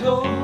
door.